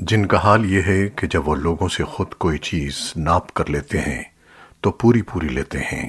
جن کا حال یہ ہے کہ جب وہ لوگوں سے خود کوئی چیز ناپ کر لیتے ہیں، تو پوری پوری لیتے ہیں۔